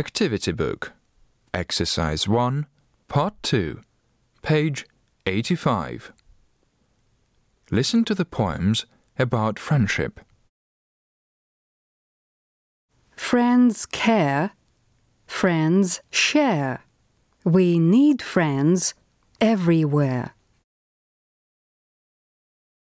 Activity Book, Exercise 1, Part 2, page 85. Listen to the poems about friendship. Friends care, friends share. We need friends everywhere.